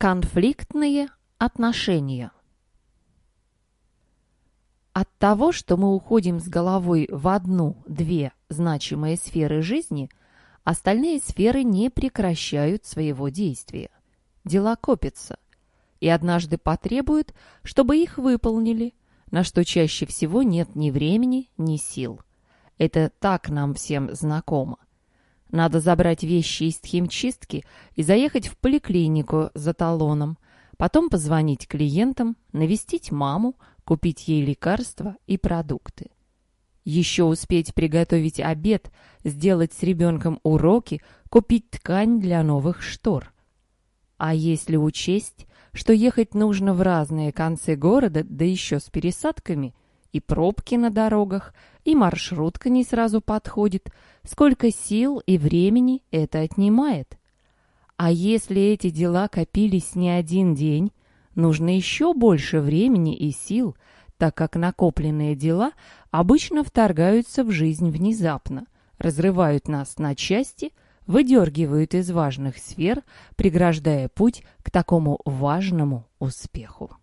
Конфликтные отношения. От того, что мы уходим с головой в одну-две значимые сферы жизни, остальные сферы не прекращают своего действия. Дела копятся и однажды потребуют, чтобы их выполнили, на что чаще всего нет ни времени, ни сил. Это так нам всем знакомо. Надо забрать вещи из химчистки и заехать в поликлинику за талоном, потом позвонить клиентам, навестить маму, купить ей лекарства и продукты. Еще успеть приготовить обед, сделать с ребенком уроки, купить ткань для новых штор. А если учесть, что ехать нужно в разные концы города, да еще с пересадками – и пробки на дорогах, и маршрутка не сразу подходит, сколько сил и времени это отнимает. А если эти дела копились не один день, нужно еще больше времени и сил, так как накопленные дела обычно вторгаются в жизнь внезапно, разрывают нас на части, выдергивают из важных сфер, преграждая путь к такому важному успеху.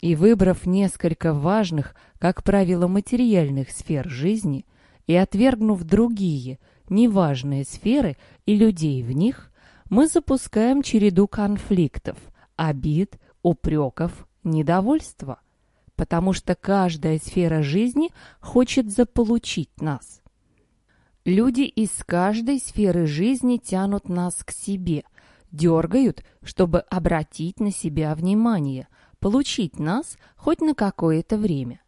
И выбрав несколько важных, как правило, материальных сфер жизни и отвергнув другие, неважные сферы и людей в них, мы запускаем череду конфликтов, обид, упреков, недовольства, потому что каждая сфера жизни хочет заполучить нас. Люди из каждой сферы жизни тянут нас к себе, дергают, чтобы обратить на себя внимание – получить нас хоть на какое-то время.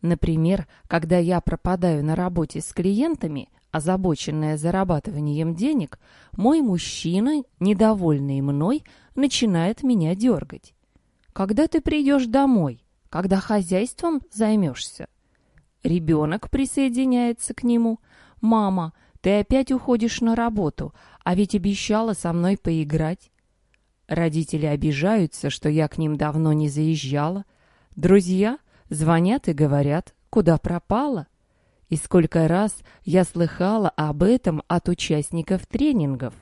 Например, когда я пропадаю на работе с клиентами, озабоченная зарабатыванием денег, мой мужчина, недовольный мной, начинает меня дергать. Когда ты придешь домой? Когда хозяйством займешься? Ребенок присоединяется к нему. «Мама, ты опять уходишь на работу, а ведь обещала со мной поиграть. Родители обижаются, что я к ним давно не заезжала. Друзья звонят и говорят, куда пропала. И сколько раз я слыхала об этом от участников тренингов.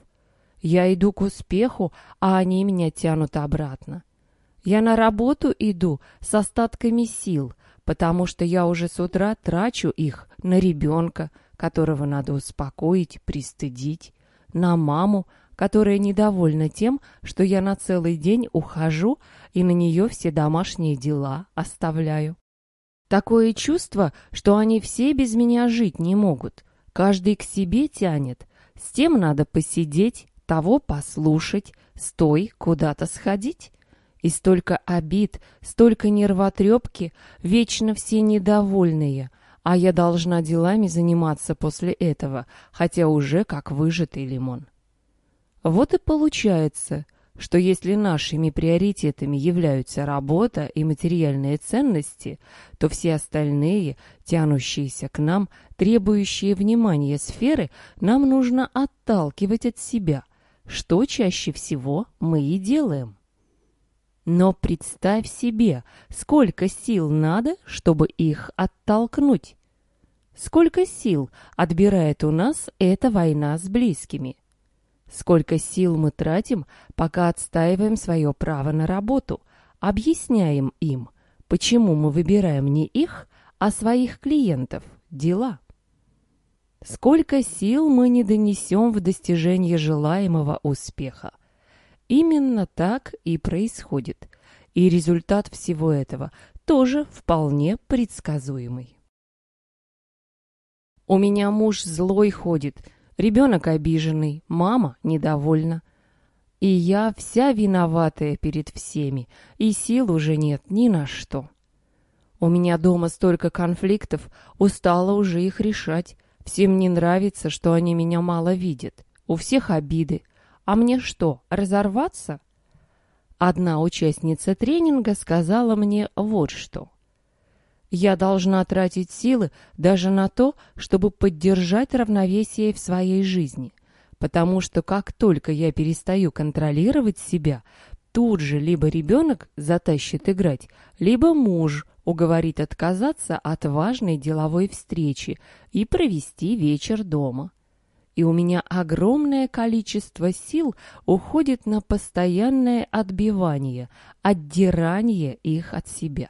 Я иду к успеху, а они меня тянут обратно. Я на работу иду с остатками сил, потому что я уже с утра трачу их на ребенка, которого надо успокоить, пристыдить, на маму, которая недовольна тем, что я на целый день ухожу и на нее все домашние дела оставляю. Такое чувство, что они все без меня жить не могут. Каждый к себе тянет. С тем надо посидеть, того послушать, с той куда-то сходить. И столько обид, столько нервотрепки, вечно все недовольные, а я должна делами заниматься после этого, хотя уже как выжатый лимон. Вот и получается, что если нашими приоритетами являются работа и материальные ценности, то все остальные, тянущиеся к нам, требующие внимания сферы, нам нужно отталкивать от себя, что чаще всего мы и делаем. Но представь себе, сколько сил надо, чтобы их оттолкнуть. Сколько сил отбирает у нас эта война с близкими. Сколько сил мы тратим, пока отстаиваем свое право на работу, объясняем им, почему мы выбираем не их, а своих клиентов, дела. Сколько сил мы не донесем в достижение желаемого успеха. Именно так и происходит. И результат всего этого тоже вполне предсказуемый. У меня муж злой ходит – Ребенок обиженный, мама недовольна. И я вся виноватая перед всеми, и сил уже нет ни на что. У меня дома столько конфликтов, устала уже их решать. Всем не нравится, что они меня мало видят. У всех обиды. А мне что, разорваться? Одна участница тренинга сказала мне вот что. Я должна тратить силы даже на то, чтобы поддержать равновесие в своей жизни, потому что как только я перестаю контролировать себя, тут же либо ребенок затащит играть, либо муж уговорит отказаться от важной деловой встречи и провести вечер дома. и у меня огромное количество сил уходит на постоянное отбивание, отдирание их от себя.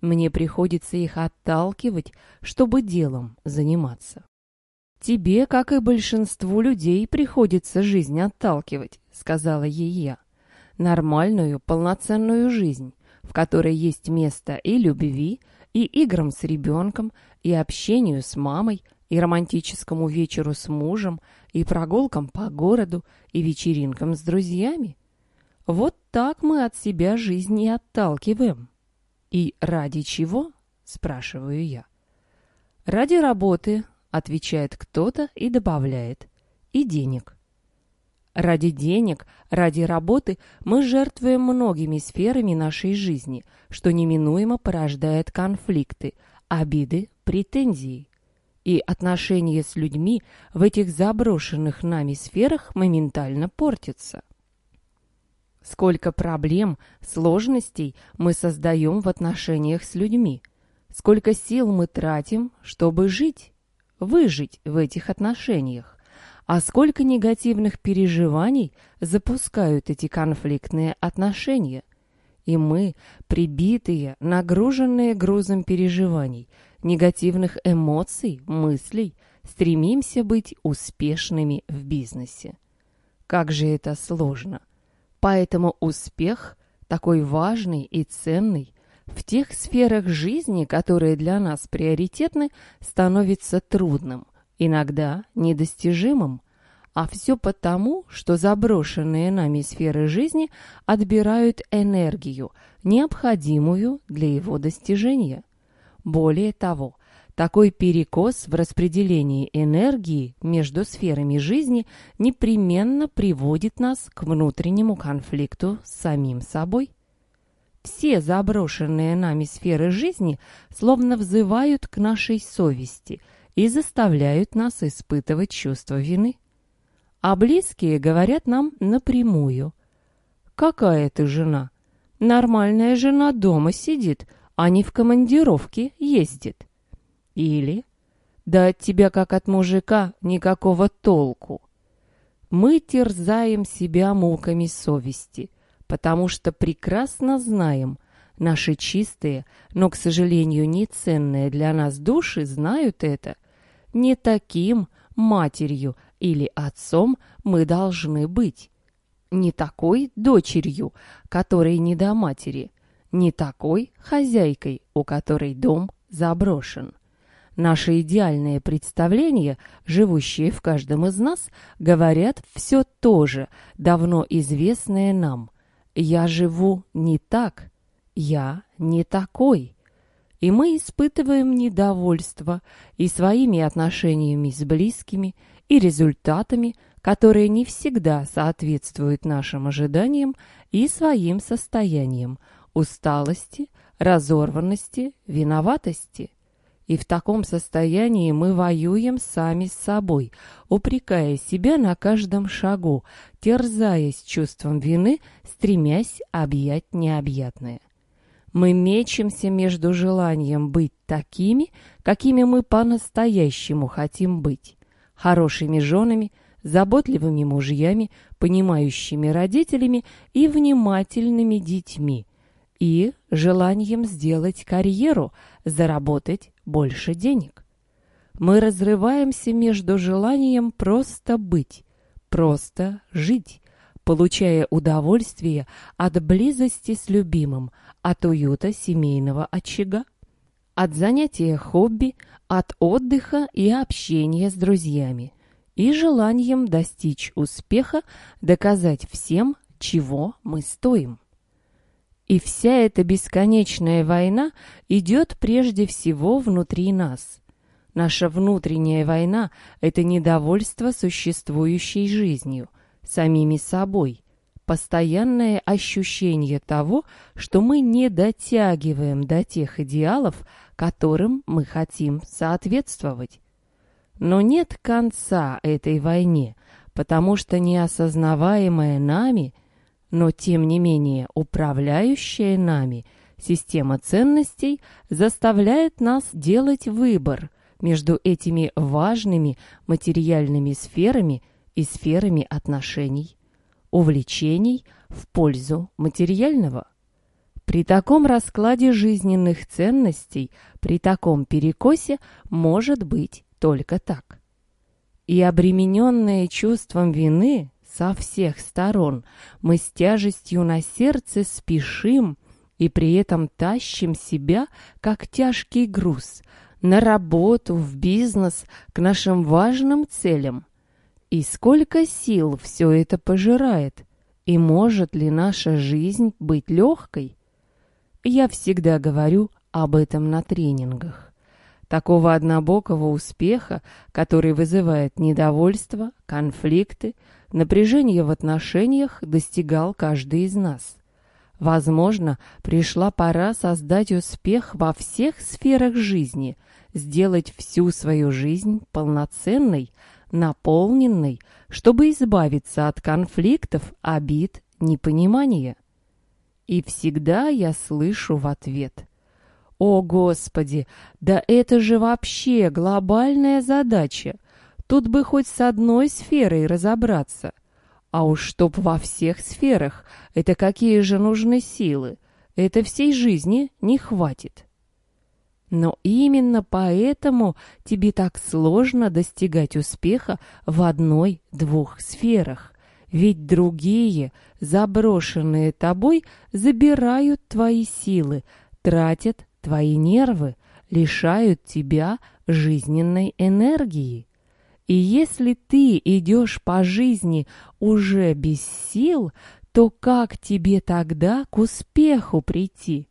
Мне приходится их отталкивать, чтобы делом заниматься. «Тебе, как и большинству людей, приходится жизнь отталкивать», — сказала ей я. «Нормальную, полноценную жизнь, в которой есть место и любви, и играм с ребенком, и общению с мамой, и романтическому вечеру с мужем, и прогулкам по городу, и вечеринкам с друзьями. Вот так мы от себя жизнь и отталкиваем. И ради чего? спрашиваю я. Ради работы, отвечает кто-то и добавляет. И денег. Ради денег, ради работы мы жертвуем многими сферами нашей жизни, что неминуемо порождает конфликты, обиды, претензии. И отношения с людьми в этих заброшенных нами сферах моментально портятся. Сколько проблем, сложностей мы создаем в отношениях с людьми, сколько сил мы тратим, чтобы жить, выжить в этих отношениях, а сколько негативных переживаний запускают эти конфликтные отношения. И мы, прибитые, нагруженные грузом переживаний, негативных эмоций, мыслей, стремимся быть успешными в бизнесе. Как же это сложно! Поэтому успех такой важный и ценный в тех сферах жизни, которые для нас приоритетны, становится трудным, иногда недостижимым. А все потому, что заброшенные нами сферы жизни отбирают энергию, необходимую для его достижения. Более того, такой перекос в распределении энергии между сферами жизни непременно приводит нас к внутреннему конфликту с самим собой. Все заброшенные нами сферы жизни словно взывают к нашей совести и заставляют нас испытывать чувство вины. А близкие говорят нам напрямую. «Какая ты жена? Нормальная жена дома сидит, а не в командировке ездит». Или «Да от тебя, как от мужика, никакого толку». Мы терзаем себя муками совести, потому что прекрасно знаем, наши чистые, но, к сожалению, не ценные для нас души знают это. Не таким матерью или отцом мы должны быть. Не такой дочерью, которой не до матери, не такой хозяйкой, у которой дом заброшен. Наши идеальные представления, живущие в каждом из нас, говорят все то же, давно известное нам. «Я живу не так, я не такой». И мы испытываем недовольство и своими отношениями с близкими, и результатами, которые не всегда соответствуют нашим ожиданиям и своим состояниям, усталости, разорванности, виноватости – и в таком состоянии мы воюем сами с собой, упрекая себя на каждом шагу, терзаясь чувством вины, стремясь объять необъятное. Мы мечемся между желанием быть такими, какими мы по-настоящему хотим быть, хорошими женами, заботливыми мужьями, понимающими родителями и внимательными детьми, и желанием сделать карьеру, заработать больше денег. Мы разрываемся между желанием просто быть, просто жить, получая удовольствие от близости с любимым, от уюта семейного очага, от занятия хобби, от отдыха и общения с друзьями, и желанием достичь успеха, доказать всем, чего мы стоим. И вся эта бесконечная война идет прежде всего внутри нас. Наша внутренняя война – это недовольство существующей жизнью, самими собой, постоянное ощущение того, что мы не дотягиваем до тех идеалов, которым мы хотим соответствовать. Но нет конца этой войне, потому что неосознаваемое нами – но тем не менее управляющая нами система ценностей заставляет нас делать выбор между этими важными материальными сферами и сферами отношений, увлечений в пользу материального. При таком раскладе жизненных ценностей, при таком перекосе может быть только так. И обремененные чувством вины со всех сторон мы с тяжестью на сердце спешим и при этом тащим себя, как тяжкий груз, на работу, в бизнес, к нашим важным целям. И сколько сил все это пожирает? И может ли наша жизнь быть легкой? Я всегда говорю об этом на тренингах. Такого однобокого успеха, который вызывает недовольство, конфликты, напряжение в отношениях, достигал каждый из нас. Возможно, пришла пора создать успех во всех сферах жизни, сделать всю свою жизнь полноценной, наполненной, чтобы избавиться от конфликтов, обид, непонимания. И всегда я слышу в ответ. О, Господи, да это же вообще глобальная задача. Тут бы хоть с одной сферой разобраться. А уж чтоб во всех сферах, это какие же нужны силы? Это всей жизни не хватит. Но именно поэтому тебе так сложно достигать успеха в одной-двух сферах. Ведь другие, заброшенные тобой, забирают твои силы, тратят твои нервы, лишают тебя жизненной энергии. И если ты идешь по жизни уже без сил, то как тебе тогда к успеху прийти?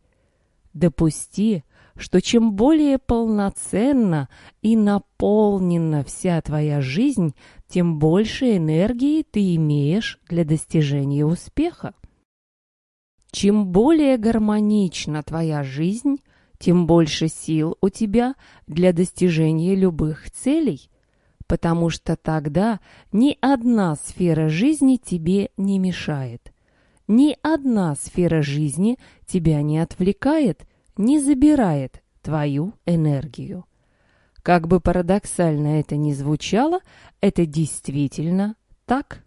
Допусти, что чем более полноценна и наполнена вся твоя жизнь, тем больше энергии ты имеешь для достижения успеха. Чем более гармонична твоя жизнь, тем больше сил у тебя для достижения любых целей, потому что тогда ни одна сфера жизни тебе не мешает. Ни одна сфера жизни тебя не отвлекает, не забирает твою энергию. Как бы парадоксально это ни звучало, это действительно так.